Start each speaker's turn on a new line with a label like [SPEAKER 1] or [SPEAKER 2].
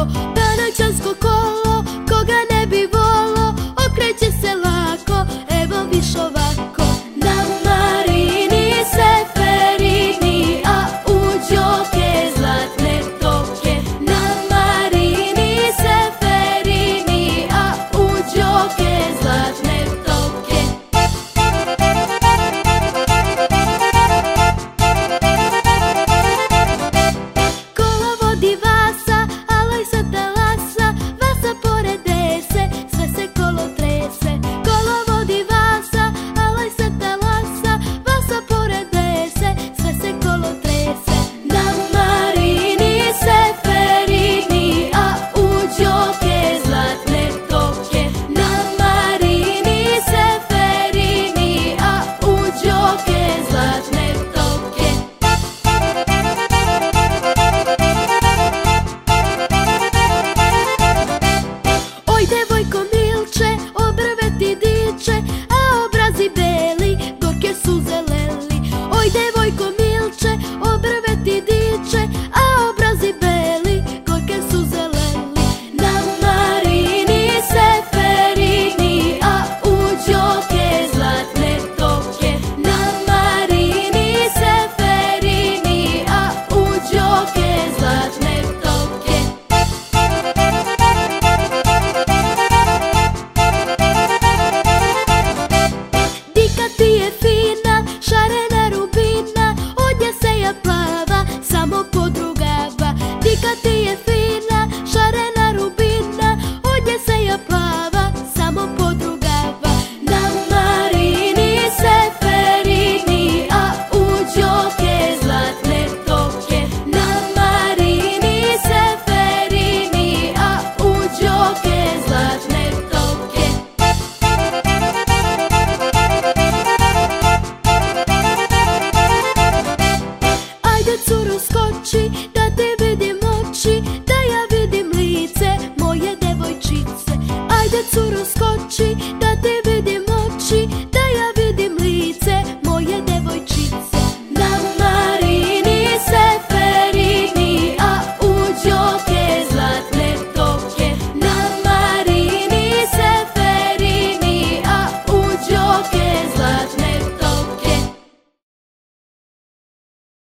[SPEAKER 1] ¡Gracias! ti je fina, šarena rubina, odnja se ja plava, samo po srcu rozkoči